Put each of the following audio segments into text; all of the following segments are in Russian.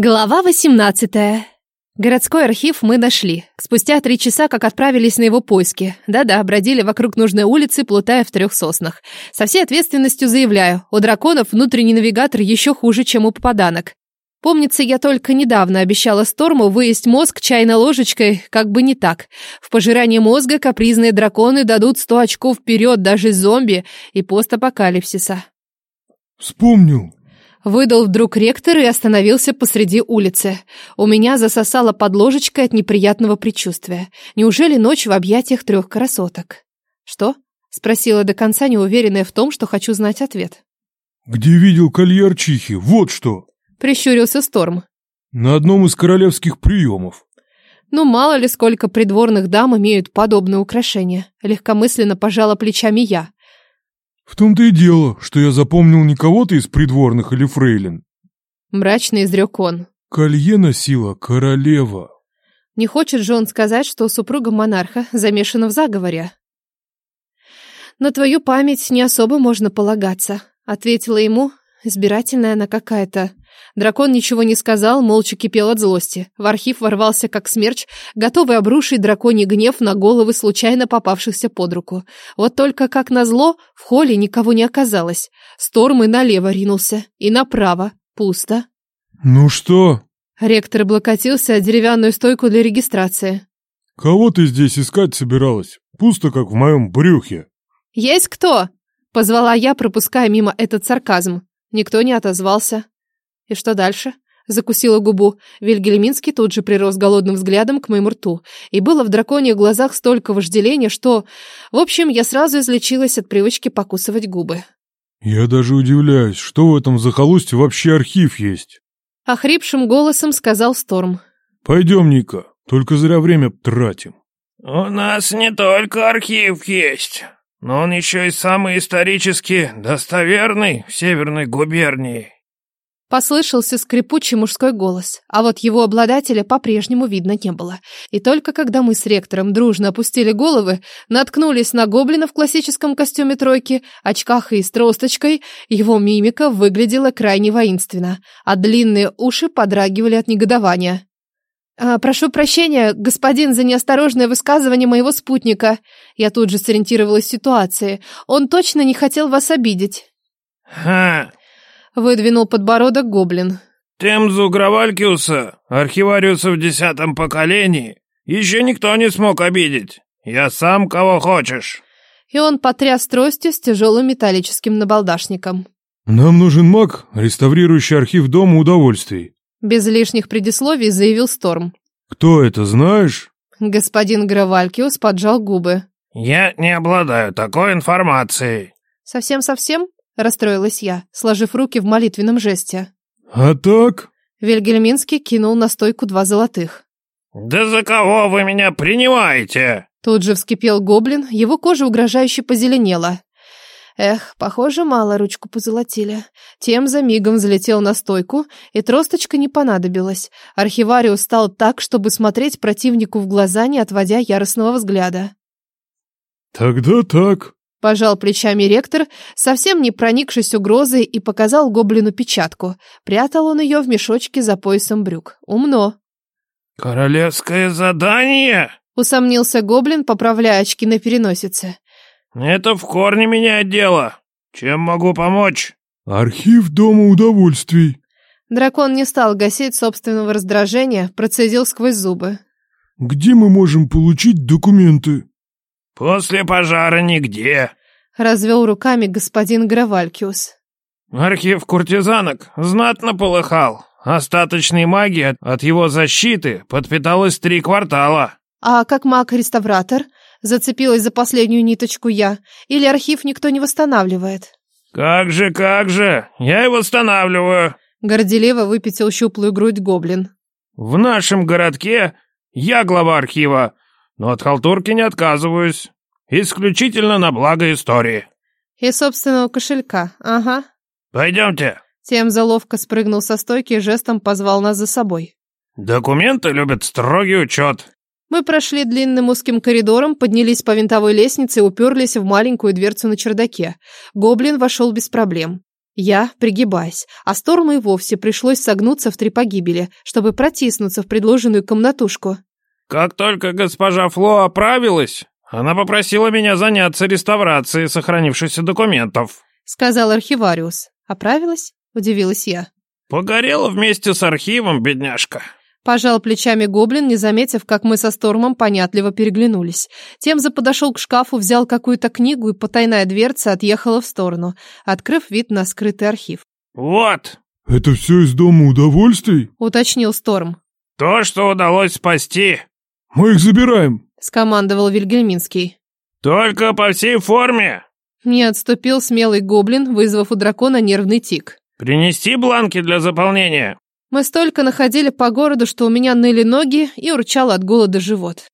Глава 18. Городской архив мы нашли. Спустя три часа, как отправились на его поиски. Да-да, бродили вокруг нужной улицы, плутая в трех соснах. Со всей ответственностью заявляю, у драконов внутренний навигатор еще хуже, чем у попаданок. Помнится, я только недавно обещала Сторму выесть мозг чайной ложечкой, как бы не так. В пожирании мозга капризные драконы дадут сто очков вперед даже зомби и постапокалипсиса. Вспомнил. Выдал вдруг ректор и остановился посреди улицы. У меня засосало под ложечкой от неприятного предчувствия. Неужели ночь в объятиях трех красоток? Что? Спросила до конца, неуверенная в том, что хочу знать ответ. Где видел колье Арчихи? Вот что. Прищурился Сторм. На одном из королевских приемов. Ну, мало ли, сколько придворных дам имеют подобные украшения. Легкомысленно пожала плечами я. В том-то и дело, что я запомнил не кого-то из придворных или фрейлин. Мрачно изрек он. Колье носила королева. Не хочет же он сказать, что супруга монарха замешана в заговоре? На твою память не особо можно полагаться, ответила ему, избирательная она какая-то. Дракон ничего не сказал, молча кипел от злости. В архив ворвался как смерч, готовый обрушить драконий гнев на головы случайно попавшихся под руку. Вот только, как назло, в холле никого не оказалось. Сторм и налево ринулся, и направо. Пусто. Ну что? Ректор облокотился о деревянную стойку для регистрации. Кого ты здесь искать собиралась? Пусто, как в моем брюхе. Есть кто? Позвала я, пропуская мимо этот сарказм. Никто не отозвался. И что дальше? Закусила губу. Вильгельминский тут же прирос голодным взглядом к моему рту. И было в драконьих глазах столько вожделения, что... В общем, я сразу излечилась от привычки покусывать губы. Я даже удивляюсь, что в этом захолустье вообще архив есть. Охрипшим голосом сказал Сторм. Пойдем, Ника, только зря время тратим. У нас не только архив есть, но он еще и самый исторически достоверный в Северной губернии. Послышался скрипучий мужской голос, а вот его обладателя по-прежнему видно не было. И только когда мы с ректором дружно опустили головы, наткнулись на гоблина в классическом костюме тройки, очках и с тросточкой, его мимика выглядела крайне воинственно, а длинные уши подрагивали от негодования. «А, «Прошу прощения, господин, за неосторожное высказывание моего спутника». Я тут же сориентировалась в ситуации. «Он точно не хотел вас обидеть». «Ха, Выдвинул подбородок гоблин. Темзу Гравалькиуса, архивариуса в десятом поколении, еще никто не смог обидеть. Я сам кого хочешь». И он потряс тростью с тяжелым металлическим набалдашником. Нам нужен маг, реставрирующий архив Дома удовольствий. Без лишних предисловий заявил Сторм. Кто это, знаешь? Господин Гравалькиус поджал губы. «Я не обладаю такой информацией». «Совсем-совсем?» Расстроилась я, сложив руки в молитвенном жесте. А так? Вильгельминский кинул на стойку два золотых. «Да за кого вы меня принимаете?» Тут же вскипел гоблин, его кожа угрожающе позеленела. Эх, похоже, мало ручку позолотили. Тем за мигом залетел на стойку, и тросточка не понадобилась. Архивариус стал так, чтобы смотреть противнику в глаза, не отводя яростного взгляда. «Тогда так», Пожал плечами ректор, совсем не проникшись угрозой, и показал гоблину печатку. Прятал он ее в мешочке за поясом брюк. Умно. «Королевское задание?» Усомнился гоблин, поправляя очки на переносице. «Это в корне меняет дело. Чем могу помочь?» «Архив Дома удовольствий». Дракон не стал гасить собственного раздражения, процедил сквозь зубы. «Где мы можем получить документы?» «После пожара нигде», — развел руками господин Гравалькиус. «Архив куртизанок знатно полыхал. Остаточной магии от его защиты подпиталось три квартала». «А как маг-реставратор?» Зацепилась за последнюю ниточку я. «Или архив никто не восстанавливает?» «Как же, как же! Я и восстанавливаю!» Горделиво выпятил щуплую грудь гоблин. «В нашем городке я глава архива, но от халтурки не отказываюсь. Исключительно на благо истории. И собственного кошелька, ага. Пойдемте. Тем заловко спрыгнул со стойки и жестом позвал нас за собой. Документы любят строгий учет. Мы прошли длинным узким коридором, поднялись по винтовой лестнице и уперлись в маленькую дверцу на чердаке. Гоблин вошел без проблем. Я, пригибаясь, а Сторму и вовсе пришлось согнуться в три погибели, чтобы протиснуться в предложенную комнатушку. Как только госпожа Фло оправилась, она попросила меня заняться реставрацией сохранившихся документов. Сказал архивариус. Оправилась? Удивилась я. Погорела вместе с архивом, бедняжка. Пожал плечами гоблин, не заметив, как мы со Стормом понятливо переглянулись. Темза подошел к шкафу, взял какую-то книгу, и потайная дверца отъехала в сторону, открыв вид на скрытый архив. «Вот!» «Это все из дома удовольствий?» — уточнил Сторм. «То, что удалось спасти!» «Мы их забираем!» — скомандовал Вильгельминский. «Только по всей форме!» Не отступил смелый гоблин, вызвав у дракона нервный тик. «Принести бланки для заполнения?» Мы столько находили по городу, что у меня ныли ноги и урчал от голода живот.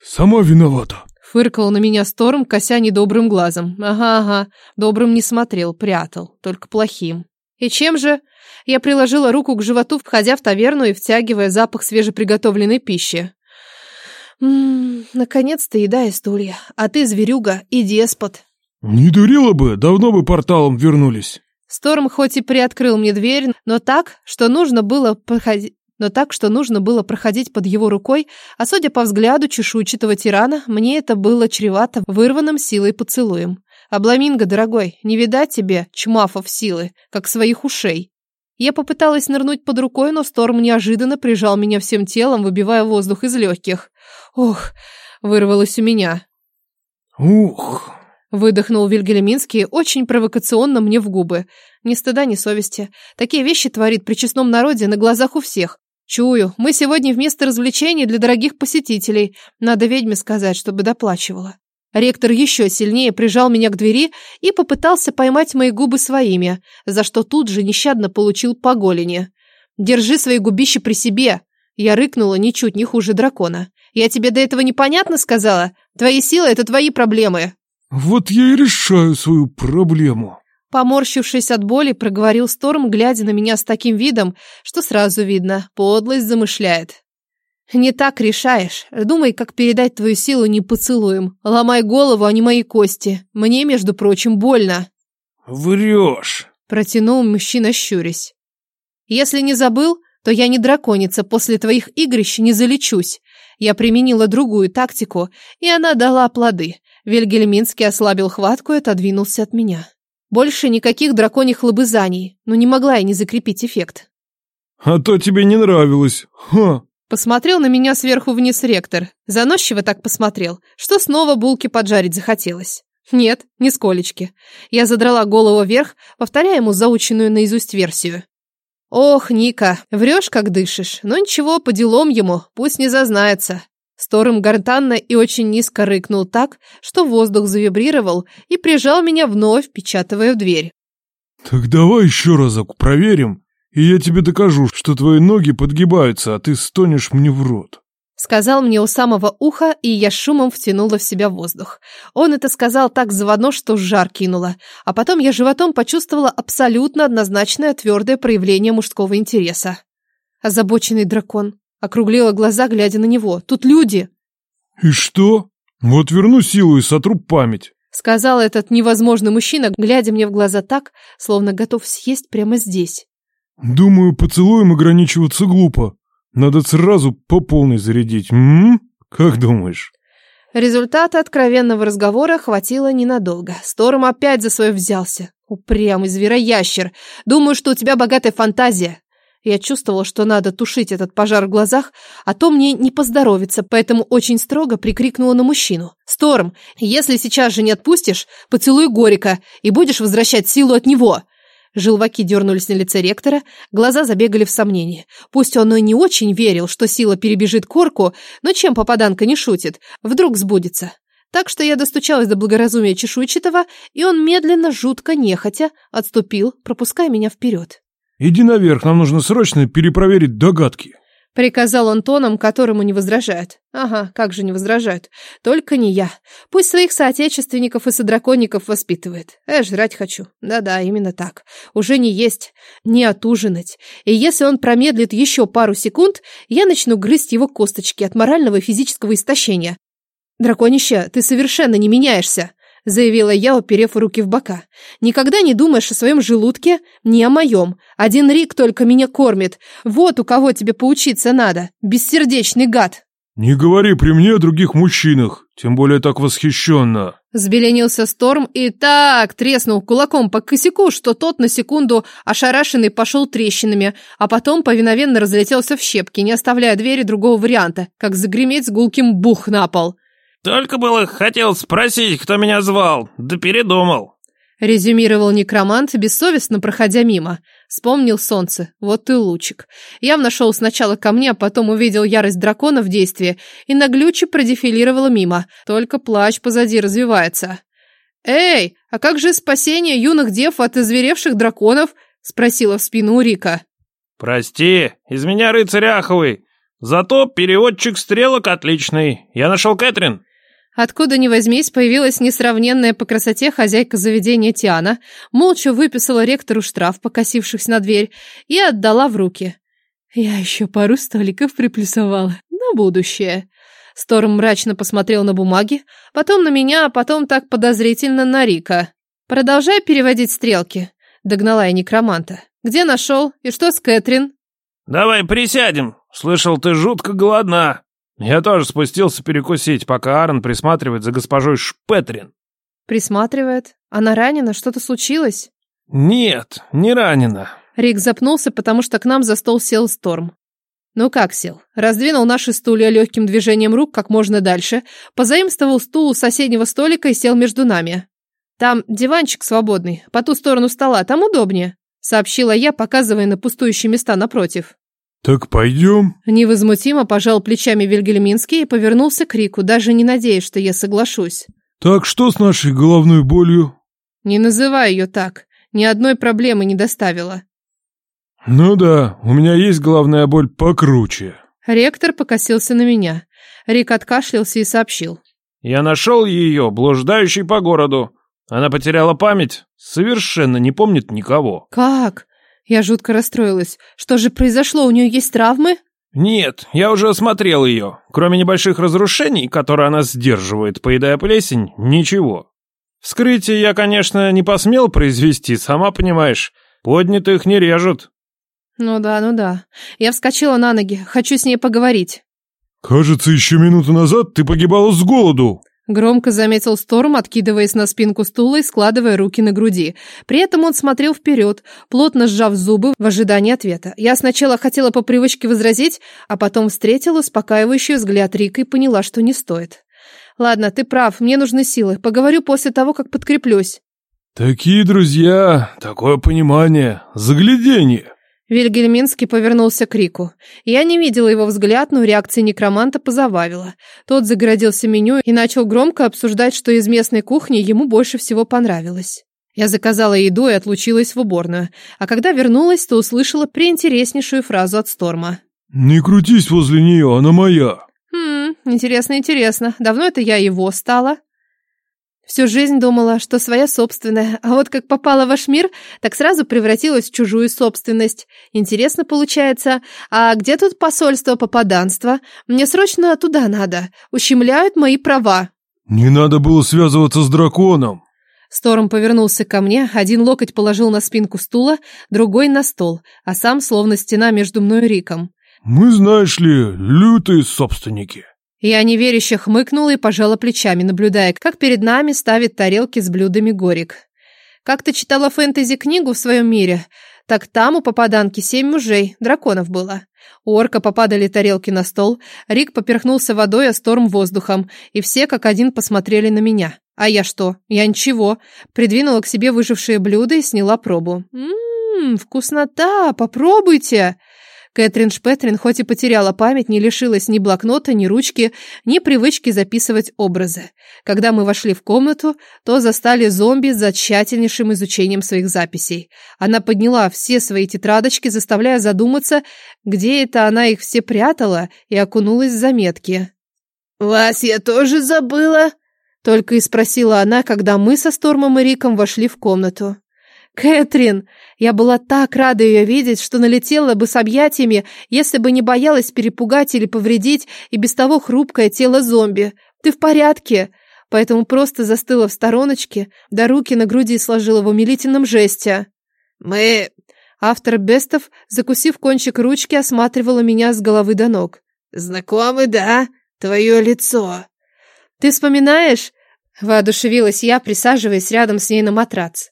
«Сама виновата», Фыркал на меня Сторм, кося недобрым глазом. Ага-ага, добрым не смотрел, прятал, только плохим. И чем же? Я приложила руку к животу, входя в таверну и втягивая запах свежеприготовленной пищи. Ммм, наконец-то еда и стулья. А ты зверюга и деспот. «Не дурила бы, давно бы порталом вернулись». Сторм хоть и приоткрыл мне дверь, но так, что нужно было проходить но так, что нужно было проходить под его рукой, а судя по взгляду чешуйчатого тирана, мне это было чревато вырванным силой поцелуем. Обламинго, дорогой, не видать тебе чмафов силы, как своих ушей. Я попыталась нырнуть под рукой, но Сторм неожиданно прижал меня всем телом, выбивая воздух из легких. Ох, вырвалось у меня. «Ух!» Выдохнул Вильгельминский очень провокационно мне в губы. Ни стыда, ни совести. Такие вещи творит при честном народе на глазах у всех. Чую, мы сегодня вместо развлечений для дорогих посетителей. Надо ведьме сказать, чтобы доплачивала. Ректор еще сильнее прижал меня к двери и попытался поймать мои губы своими, за что тут же нещадно получил по голени. «Держи свои губища при себе!» Я рыкнула ничуть не хуже дракона. «Я тебе до этого непонятно сказала? Твои силы — это твои проблемы!» «Вот я и решаю свою проблему». Поморщившись от боли, проговорил Сторм, глядя на меня с таким видом, что сразу видно, подлость замышляет. «Не так решаешь. Думай, как передать твою силу не поцелуем. Ломай голову, а не мои кости. Мне, между прочим, больно». «Врешь!» – протянул мужчина, щурясь. «Если не забыл, то я не драконица, после твоих игрищ не залечусь. Я применила другую тактику, и она дала плоды. Вильгельминский ослабил хватку и отодвинулся от меня. Больше никаких драконьих лобызаний, но не могла я не закрепить эффект. «А то тебе не нравилось. Ха!» Посмотрел на меня сверху вниз ректор. Заносчиво так посмотрел, что снова булки поджарить захотелось. Нет, нисколечки. Я задрала голову вверх, повторяя ему заученную наизусть версию. Ох, Ника, врешь, как дышишь, но ничего, по делам ему, пусть не зазнается. Сторм гортанно и очень низко рыкнул так, что воздух завибрировал и прижал меня вновь, печатывая в дверь. «Так давай еще разок проверим, и я тебе докажу, что твои ноги подгибаются, а ты стонешь мне в рот». Сказал мне у самого уха, и я шумом втянула в себя воздух. Он это сказал так заводно, что жар кинуло. А потом я животом почувствовала абсолютно однозначное твердое проявление мужского интереса. Озабоченный дракон. Округлила глаза, глядя на него. «Тут люди!» «И что? Вот верну силу и сотру память!» Сказал этот невозможный мужчина, глядя мне в глаза так, словно готов съесть прямо здесь. «Думаю, поцелуем ограничиваться глупо. Надо сразу по полной зарядить, м? Как думаешь?» Результата откровенного разговора хватило ненадолго. Сторм опять за свое взялся. Упрямый звероящер. Думаю, что у тебя богатая фантазия. Я чувствовала, что надо тушить этот пожар в глазах, а то мне не поздоровится, поэтому очень строго прикрикнула на мужчину. «Сторм, если сейчас же не отпустишь, поцелуй Горика и будешь возвращать силу от него!» Желваки дернулись на лице ректора, глаза забегали в сомнении. Пусть он и не очень верил, что сила перебежит корку, но чем попаданка не шутит, вдруг сбудется. Так что я достучалась до благоразумия чешуйчатого, и он медленно, жутко нехотя, отступил, пропуская меня вперед. «Иди наверх, нам нужно срочно перепроверить догадки». Приказал он тоном, которому не возражают. Ага, как же не возражают. Только не я. Пусть своих соотечественников и содраконников воспитывает. Я жрать хочу. Да-да, именно так. Уже не есть, не отужинать. И если он промедлит еще пару секунд, я начну грызть его косточки от морального и физического истощения. Драконище, ты совершенно не меняешься. Заявила я, уперев руки в бока. «Никогда не думаешь о своем желудке, не о моем. Один Рик только меня кормит. Вот у кого тебе поучиться надо, бессердечный гад!» «Не говори при мне о других мужчинах, тем более так восхищенно!» Взбеленился Сторм и так треснул кулаком по косяку, что тот на секунду ошарашенный пошел трещинами, а потом повиновенно разлетелся в щепки, не оставляя двери другого варианта, как загреметь с гулким бух на пол. «Только было хотел спросить, кто меня звал, да передумал». Резюмировал некромант, бессовестно проходя мимо. Вспомнил солнце, вот и лучик. Явно шел сначала ко мне, а потом увидел ярость дракона в действии и на глюче продефилировала мимо. Только плащ позади развивается. «Эй, а как же спасение юных дев от озверевших драконов?» спросила в спину Рика. «Прости, из меня рыцарь Аховый. Зато переводчик стрелок отличный. Я нашел Кэтрин». Откуда ни возьмись, появилась несравненная по красоте хозяйка заведения Тиана, молча выписала ректору штраф, покосившись на дверь, и отдала в руки. «Я еще пару столиков приплюсовала. На будущее». Сторм мрачно посмотрел на бумаги, потом на меня, а потом так подозрительно на Рика. «Продолжай переводить стрелки», — догнала я некроманта. «Где нашел? И что с Кэтрин?» «Давай присядем. Слышал, ты жутко голодна». Я тоже спустился перекусить, пока Аарон присматривает за госпожой Шпетрин. Присматривает? Она ранена? Что-то случилось? Нет, не ранена. Рик запнулся, потому что к нам за стол сел Сторм. Ну как сел? Раздвинул наши стулья легким движением рук как можно дальше, позаимствовал стул у соседнего столика и сел между нами. Там диванчик свободный, по ту сторону стола, там удобнее, сообщила я, показывая на пустующие места напротив. «Так пойдем?» Невозмутимо пожал плечами Вильгельминский и повернулся к Рику, даже не надеясь, что я соглашусь. «Так что с нашей головной болью?» «Не называй ее так. Ни одной проблемы не доставила». «Ну да, у меня есть головная боль покруче». Ректор покосился на меня. Рик откашлялся и сообщил. «Я нашел ее, блуждающей по городу. Она потеряла память, совершенно не помнит никого». «Как? Я жутко расстроилась. Что же произошло? У нее есть травмы? Нет, я уже осмотрел ее. Кроме небольших разрушений, которые она сдерживает, поедая плесень, ничего. Вскрытие я, конечно, не посмел произвести, сама понимаешь. Поднятых не режут. Ну да, ну да. Я вскочила на ноги. Хочу с ней поговорить. Кажется, еще минуту назад ты погибала с голоду. Громко заметил Сторм, откидываясь на спинку стула и складывая руки на груди. При этом он смотрел вперед, плотно сжав зубы в ожидании ответа. Я сначала хотела по привычке возразить, а потом встретила успокаивающий взгляд Рика и поняла, что не стоит. «Ладно, ты прав, мне нужны силы. Поговорю после того, как подкреплюсь». «Такие друзья, такое понимание, загляденье». Вильгельминский повернулся к Рику. Я не видела его взгляд, но реакция некроманта позабавила. Тот загородился меню и начал громко обсуждать, что из местной кухни ему больше всего понравилось. Я заказала еду и отлучилась в уборную, а когда вернулась, то услышала приинтереснейшую фразу от Сторма. «Не крутись возле нее, она моя». «Хм, интересно-интересно. Давно это я его стала?» Всю жизнь думала, что своя собственная, а вот как попала в ваш мир, так сразу превратилась в чужую собственность. Интересно получается, а где тут посольство попаданства? Мне срочно туда надо. Ущемляют мои права. Не надо было связываться с драконом. Сторм повернулся ко мне, один локоть положил на спинку стула, другой на стол, а сам словно стена между мной и Риком. Мы, знаешь ли, лютые собственники. Я неверяще хмыкнула и пожала плечами, наблюдая, как перед нами ставит тарелки с блюдами Горик. Как ты читала фэнтези-книгу в своем мире? Так там у попаданки семь мужей, драконов было. У орка попадали тарелки на стол, Рик поперхнулся водой, а Сторм воздухом, и все как один посмотрели на меня. А я что? Я ничего. Придвинула к себе выжившие блюда и сняла пробу. Ммм, вкуснота, попробуйте. Кэтрин Шпетрин хоть и потеряла память, не лишилась ни блокнота, ни ручки, ни привычки записывать образы. Когда мы вошли в комнату, то застали зомби за тщательнейшим изучением своих записей. Она подняла все свои тетрадочки, заставляя задуматься, где это она их все прятала, и окунулась в заметки. «Вас я тоже забыла?» Только и спросила она, когда мы со Стормом и Риком вошли в комнату. «Кэтрин!» Я была так рада ее видеть, что налетела бы с объятиями, если бы не боялась перепугать или повредить и без того хрупкое тело зомби. «Ты в порядке?» поэтому просто застыла в стороночке, да руки на груди сложила в умилительном жесте. «Мы...» Автор Бестов, закусив кончик ручки, осматривала меня с головы до ног. «Знакомы, да? Твое лицо». «Ты вспоминаешь?» Воодушевилась я, присаживаясь рядом с ней на матрац.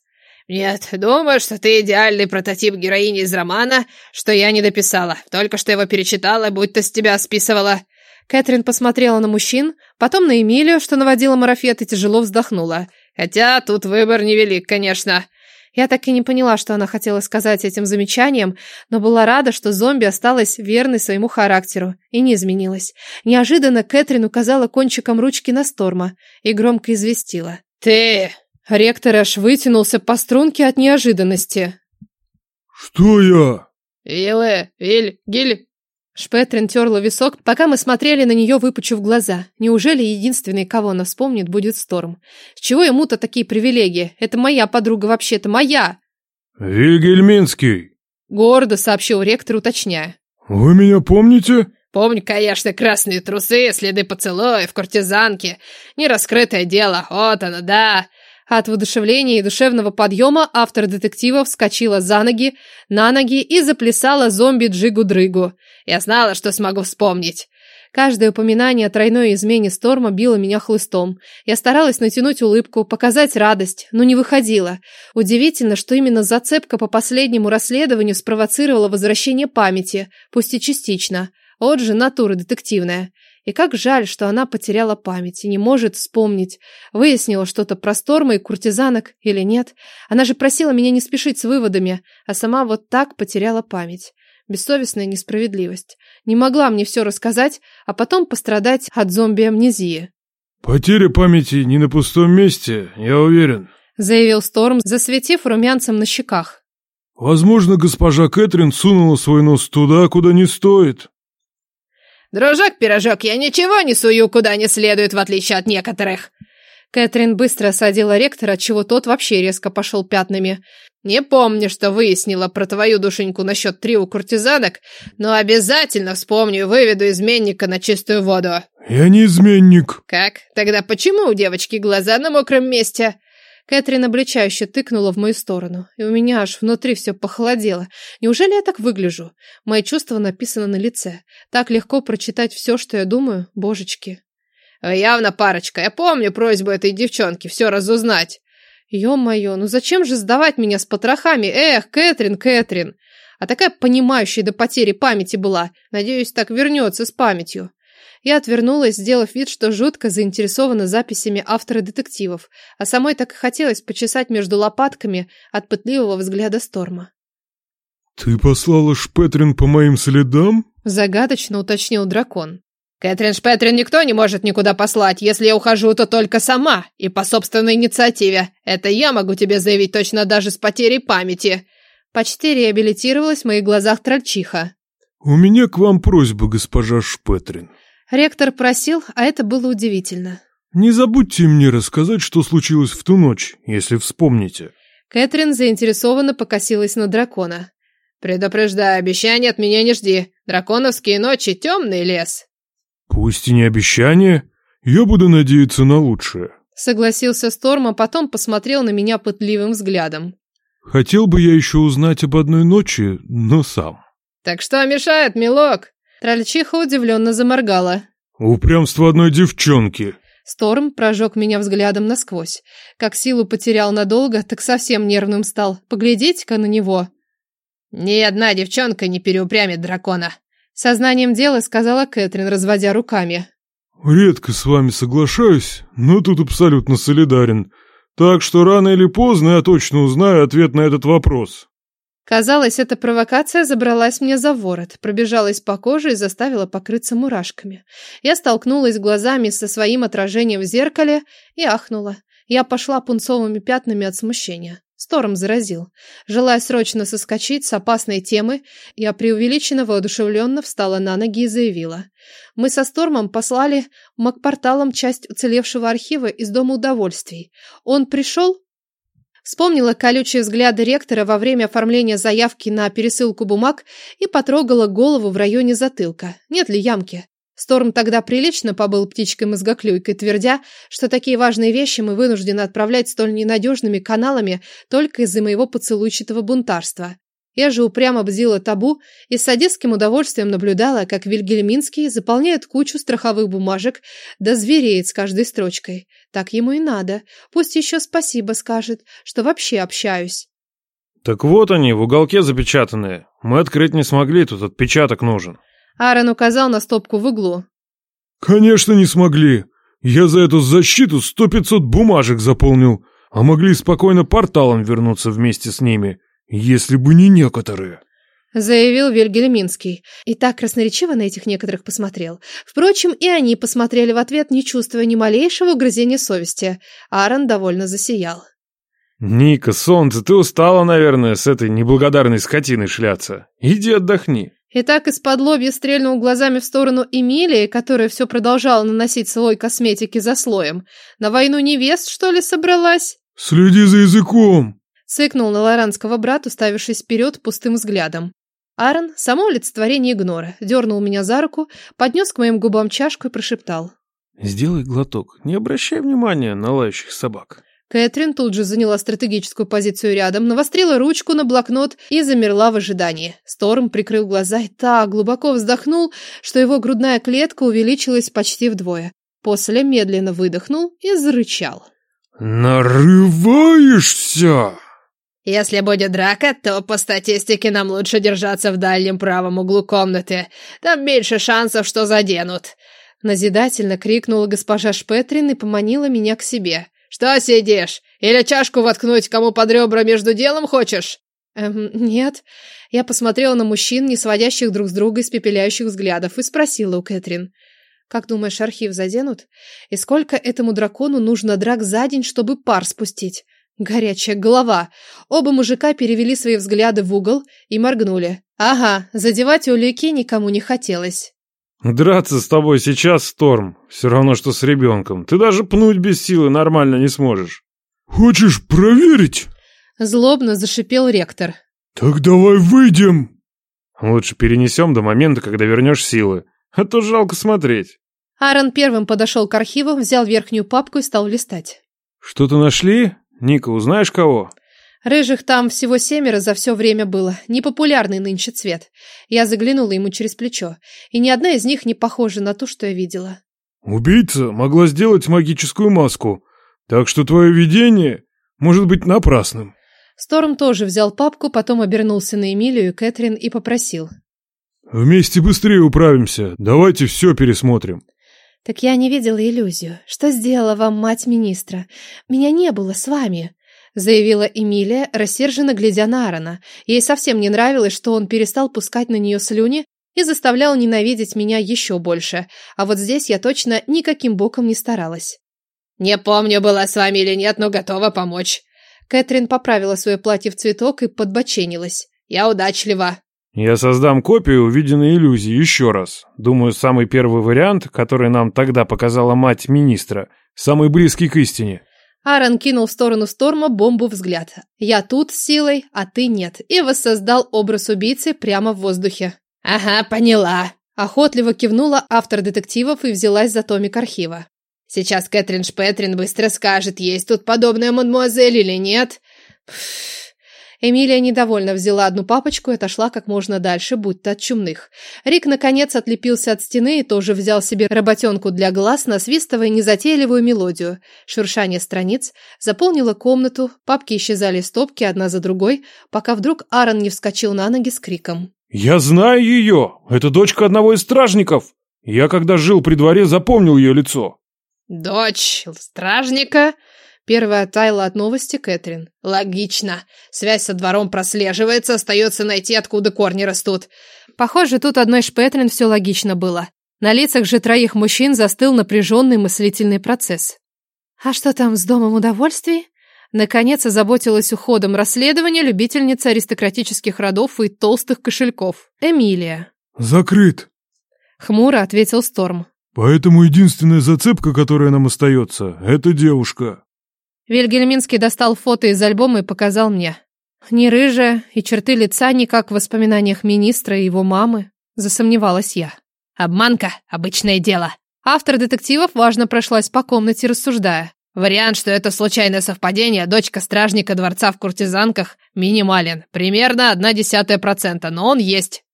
«Нет, думаю, что ты идеальный прототип героини из романа, что я не дописала. Только что его перечитала, будто с тебя списывала». Кэтрин посмотрела на мужчин, потом на Эмилию, что наводила марафет, и тяжело вздохнула. «Хотя тут выбор невелик, конечно. Я так и не поняла, что она хотела сказать этим замечанием, но была рада, что зомби осталась верной своему характеру и не изменилась. Неожиданно Кэтрин указала кончиком ручки на Сторма и громко известила. «Ты!» Ректор аж вытянулся по струнке от неожиданности. «Что я?» «Вилы, Виль, Гиль, Шпетрин терла висок, пока мы смотрели на нее, выпучив глаза. Неужели единственный, кого она вспомнит, будет Сторм? С чего ему-то такие привилегии? Это моя подруга вообще-то, моя! «Вильгельминский!» Гордо сообщил ректор, уточняя. «Вы меня помните?» Помню, конечно, красные трусы, следы поцелуев, куртизанки. Нераскрытое дело, вот оно, да. От воодушевления и душевного подъема автор детектива вскочила за ноги, на ноги и заплясала зомби-джигу-дрыгу. Я знала, что смогу вспомнить. Каждое упоминание о тройной измене Сторма било меня хлыстом. Я старалась натянуть улыбку, показать радость, но не выходила. Удивительно, что именно зацепка по последнему расследованию спровоцировала возвращение памяти, пусть и частично. Вот же натура детективная. И как жаль, что она потеряла память и не может вспомнить, выяснила что-то про Сторма и куртизанок или нет. Она же просила меня не спешить с выводами, а сама вот так потеряла память. Бессовестная несправедливость. Не могла мне все рассказать, а потом пострадать от зомби-амнезии. «Потеря памяти не на пустом месте, я уверен», — заявил Сторм, засветив румянцем на щеках. «Возможно, госпожа Кэтрин сунула свой нос туда, куда не стоит». «Дружок-пирожок, я ничего не сую, куда не следует, в отличие от некоторых!» Кэтрин быстро осадила ректора, чего тот вообще резко пошел пятнами. «Не помню, что выяснила про твою душеньку насчет трио куртизанок, но обязательно вспомню и выведу изменника на чистую воду». «Я не изменник». «Как? Тогда почему у девочки глаза на мокром месте?» Кэтрин обличающе тыкнула в мою сторону, и у меня аж внутри все похолодело. Неужели я так выгляжу? Мои чувства написаны на лице. Так легко прочитать все, что я думаю, божечки. Явно парочка. Я помню просьбу этой девчонки все разузнать. Ё-моё, ну зачем же сдавать меня с потрохами? Эх, Кэтрин, Кэтрин. А такая понимающая до потери памяти была. Надеюсь, так вернется с памятью. Я отвернулась, сделав вид, что жутко заинтересована записями автора детективов, а самой так и хотелось почесать между лопатками от пытливого взгляда Сторма. «Ты послала Шпетрин по моим следам?» Загадочно уточнил дракон. «Кэтрин Шпетрин никто не может никуда послать. Если я ухожу, то только сама. И по собственной инициативе. Это я могу тебе заявить точно даже с потерей памяти». Почти реабилитировалась в моих глазах трольчиха. «У меня к вам просьба, госпожа Шпетрин». Ректор просил, а это было удивительно. «Не забудьте мне рассказать, что случилось в ту ночь, если вспомните». Кэтрин заинтересованно покосилась на дракона. «Предупреждаю, обещания от меня не жди. Драконовские ночи — темный лес». «Пусть и не обещание, я буду надеяться на лучшее», — согласился Сторм, а потом посмотрел на меня пытливым взглядом. «Хотел бы я еще узнать об одной ночи, но сам». «Так что мешает, милок?» Трольчиха удивленно заморгала. «Упрямство одной девчонки!» Сторм прожег меня взглядом насквозь. Как силу потерял надолго, так совсем нервным стал. Поглядите-ка на него. «Ни одна девчонка не переупрямит дракона!» Сознанием дела сказала Кэтрин, разводя руками. «Редко с вами соглашаюсь, но тут абсолютно солидарен. Так что рано или поздно я точно узнаю ответ на этот вопрос». Казалось, эта провокация забралась мне за ворот, пробежалась по коже и заставила покрыться мурашками. Я столкнулась глазами со своим отражением в зеркале и ахнула. Я пошла пунцовыми пятнами от смущения. Сторм заразил. Желая срочно соскочить с опасной темы, я преувеличенно воодушевленно встала на ноги и заявила. Мы со Стормом послали макпорталом часть уцелевшего архива из Дома удовольствий. Он пришел Вспомнила колючие взгляды ректора во время оформления заявки на пересылку бумаг и потрогала голову в районе затылка. Нет ли ямки? Сторм тогда прилично побыл птичкой-мозгоклюйкой, твердя, что такие важные вещи мы вынуждены отправлять столь ненадежными каналами только из-за моего поцелуйчатого бунтарства. Я же упрямо бзила табу и с садистским удовольствием наблюдала, как Вильгельминский заполняет кучу страховых бумажек, да звереет с каждой строчкой. Так ему и надо. Пусть еще спасибо скажет, что вообще общаюсь. Так вот они, в уголке запечатанные. Мы открыть не смогли, тут отпечаток нужен. Аарон указал на стопку в углу. Конечно, не смогли. Я за эту защиту сто пятьсот бумажек заполнил, а могли спокойно порталом вернуться вместе с ними. «Если бы не некоторые», — заявил Вильгельминский. И так красноречиво на этих некоторых посмотрел. Впрочем, и они посмотрели в ответ, не чувствуя ни малейшего угрызения совести. Аарон довольно засиял. «Ника, солнце, ты устала, наверное, с этой неблагодарной скотиной шляться. Иди отдохни». И так из-под лобья стрельнул глазами в сторону Эмилии, которая все продолжала наносить слой косметики за слоем. На войну невест, что ли, собралась? «Следи за языком!» Цыкнул на лоранского брата, уставившись вперед пустым взглядом. Аарон, само олицетворение игнора, дернул меня за руку, поднес к моим губам чашку и прошептал. «Сделай глоток, не обращай внимания на лающих собак». Кэтрин тут же заняла стратегическую позицию рядом, навострила ручку на блокнот и замерла в ожидании. Сторм прикрыл глаза и так глубоко вздохнул, что его грудная клетка увеличилась почти вдвое. После медленно выдохнул и зарычал. «Нарываешься!» Если будет драка, то по статистике нам лучше держаться в дальнем правом углу комнаты. Там меньше шансов, что заденут. Назидательно крикнула госпожа Шпетрин и поманила меня к себе. Что сидишь? Или чашку воткнуть кому под ребра между делом хочешь? Эм, нет. Я посмотрела на мужчин, не сводящих друг с друга испепеляющих взглядов, и спросила у Кэтрин. Как думаешь, архив заденут? И сколько этому дракону нужно драк за день, чтобы пар спустить? Горячая голова. Оба мужика перевели свои взгляды в угол и моргнули. Ага, задевать улики никому не хотелось. «Драться с тобой сейчас, Сторм, все равно, что с ребенком. Ты даже пнуть без силы нормально не сможешь». «Хочешь проверить?» Злобно зашипел ректор. «Так давай выйдем!» «Лучше перенесем до момента, когда вернешь силы, а то жалко смотреть». Аарон первым подошел к архиву, взял верхнюю папку и стал листать. «Что-то нашли?» Ника, узнаешь кого? Рыжих там всего семеро за все время было. Непопулярный нынче цвет. Я заглянула ему через плечо, и ни одна из них не похожа на ту, что я видела. Убийца могла сделать магическую маску, так что твое видение может быть напрасным. Сторм тоже взял папку, потом обернулся на Эмилию и Кэтрин и попросил. «Вместе быстрее управимся. Давайте все пересмотрим». Так я не видела иллюзию. Что сделала вам мать министра? Меня не было с вами, заявила Эмилия, рассерженно глядя на Аарона. Ей совсем не нравилось, что он перестал пускать на нее слюни и заставлял ненавидеть меня еще больше. А вот здесь я точно никаким боком не старалась. «Не помню, была с вами или нет, но готова помочь». Кэтрин поправила свое платье в цветок и подбоченилась. «Я удачлива». Я создам копию увиденной иллюзии еще раз. Думаю, самый первый вариант, который нам тогда показала мать министра, самый близкий к истине. Аарон кинул в сторону Сторма бомбу взгляд. «Я тут с силой, а ты нет», и воссоздал образ убийцы прямо в воздухе. «Ага, поняла», Охотливо кивнула автор детективов и взялась за томик архива. «Сейчас Кэтрин Шпетрин быстро скажет, есть тут подобная мадемуазель или нет». Пфф. Эмилия недовольно взяла одну папочку и отошла как можно дальше, будто от чумных. Рик, наконец, отлепился от стены и тоже взял себе работенку для глаз, насвистывая незатейливую мелодию. Шуршание страниц заполнило комнату, папки исчезали стопки одна за другой, пока вдруг Аарон не вскочил на ноги с криком. «Я знаю ее! Это дочка одного из стражников! Я, когда жил при дворе, запомнил ее лицо!» «Дочь стражника?» Первая тайла от новости Кэтрин. Логично. Связь со двором прослеживается, остается найти, откуда корни растут. Похоже, тут одной Шпетрин все логично было. На лицах же троих мужчин застыл напряженный мыслительный процесс. А что там с Домом удовольствий? Наконец озаботилась уходом расследования любительница аристократических родов и толстых кошельков. Эмилия. «Закрыт», — хмуро ответил Сторм. «Поэтому единственная зацепка, которая нам остается, — это девушка». Вильгельминский достал фото из альбома и показал мне. Не рыжая, и черты лица не как в воспоминаниях министра и его мамы, засомневалась я. Обманка – обычное дело. Автор детективов важно прошлась по комнате, рассуждая. Вариант, что это случайное совпадение, дочка стражника дворца в куртизанках, минимален. Примерно одна десятая процента, но он есть.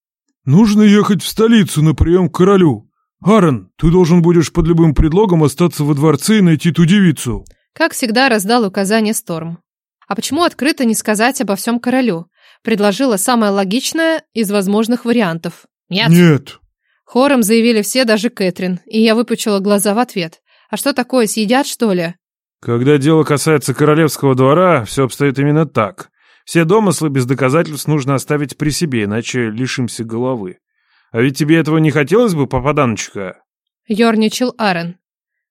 Нужно ехать в столицу на прием к королю. Аарон, ты должен будешь под любым предлогом остаться во дворце и найти ту девицу. Как всегда раздал указание Сторм. А почему открыто не сказать обо всем королю? Предложила самое логичное из возможных вариантов. Нет. Нет. Хором заявили все, даже Кэтрин, и я выпучила глаза в ответ. А что такое, съедят, что ли? Когда дело касается королевского двора, все обстоит именно так. Все домыслы без доказательств нужно оставить при себе, иначе лишимся головы. А ведь тебе этого не хотелось бы, попаданочка? Ёрничал Арен.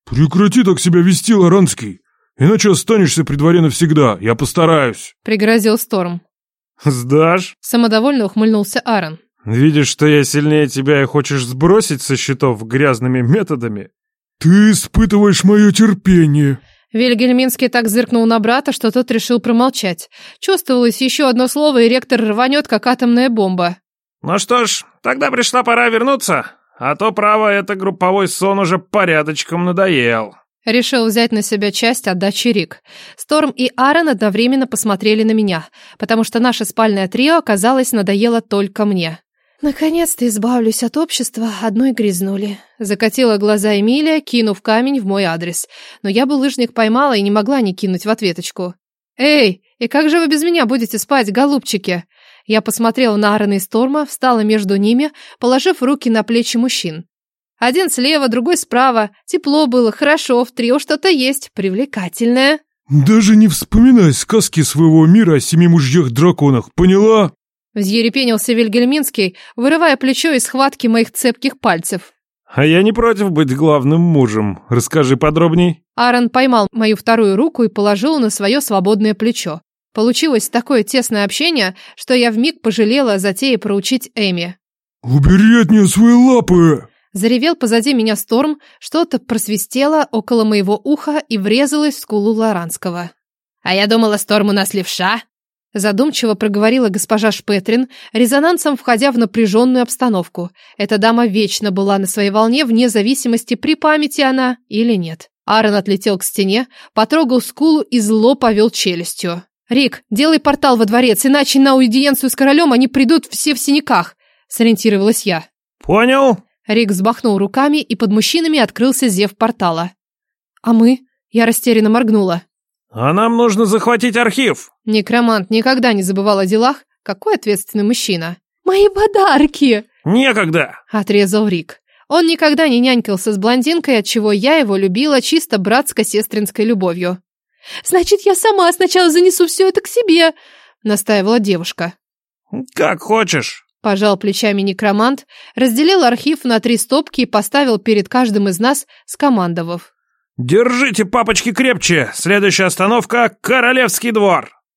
Прекрати так себя вести, Лоранский. Иначе останешься при дворе навсегда. Я постараюсь. Пригрозил Сторм. Сдашь? Самодовольно ухмыльнулся Аарон. Видишь, что я сильнее тебя и хочешь сбросить со счетов грязными методами? Ты испытываешь мое терпение. Вильгельминский так зыркнул на брата, что тот решил промолчать. Чувствовалось еще одно слово, и ректор рванет, как атомная бомба. Ну что ж, тогда пришла пора вернуться. А то, право, это групповой сон уже порядочком надоел. Решил взять на себя часть отдачи Рик. Сторм и Аарон одновременно посмотрели на меня, потому что наше спальное трио, оказалось, надоело только мне. «Наконец-то избавлюсь от общества, одной грязнули», — закатила глаза Эмилия, кинув камень в мой адрес. Но я бы лыжник поймала и не могла не кинуть в ответочку. «Эй, и как же вы без меня будете спать, голубчики?» Я посмотрела на Аарона и Сторма, встала между ними, положив руки на плечи мужчин. Один слева, другой справа. Тепло было, хорошо, в трио что-то есть, привлекательное. Даже не вспоминай сказки своего мира о семи мужьях-драконах, поняла? Взъерепенился Вильгельминский, вырывая плечо из схватки моих цепких пальцев. А я не против быть главным мужем. Расскажи подробней. Аарон поймал мою вторую руку и положил на свое свободное плечо. Получилось такое тесное общение, что я вмиг пожалела о затее проучить Эми. «Убери от нее свои лапы!» Заревел позади меня Сторм, что-то просвистело около моего уха и врезалось в скулу Лоранского. «А я думала, Сторм у нас левша!» Задумчиво проговорила госпожа Шпетрин, резонансом входя в напряженную обстановку. Эта дама вечно была на своей волне, вне зависимости, при памяти она или нет. Аарон отлетел к стене, потрогал скулу и зло повел челюстью. «Рик, делай портал во дворец, иначе на аудиенцию с королем они придут все в синяках», — сориентировалась я. «Понял?» Рик взмахнул руками, и под мужчинами открылся зев портала. «А мы?» Я растерянно моргнула. «А нам нужно захватить архив!» Некромант никогда не забывал о делах. Какой ответственный мужчина. «Мои подарки!» «Некогда!» — отрезал Рик. Он никогда не нянькался с блондинкой, отчего я его любила чисто братско-сестринской любовью. «Значит, я сама сначала занесу все это к себе!» — настаивала девушка. «Как хочешь!» — пожал плечами некромант, разделил архив на три стопки и поставил перед каждым из нас, скомандовав. «Держите папочки крепче! Следующая остановка — Королевский двор!»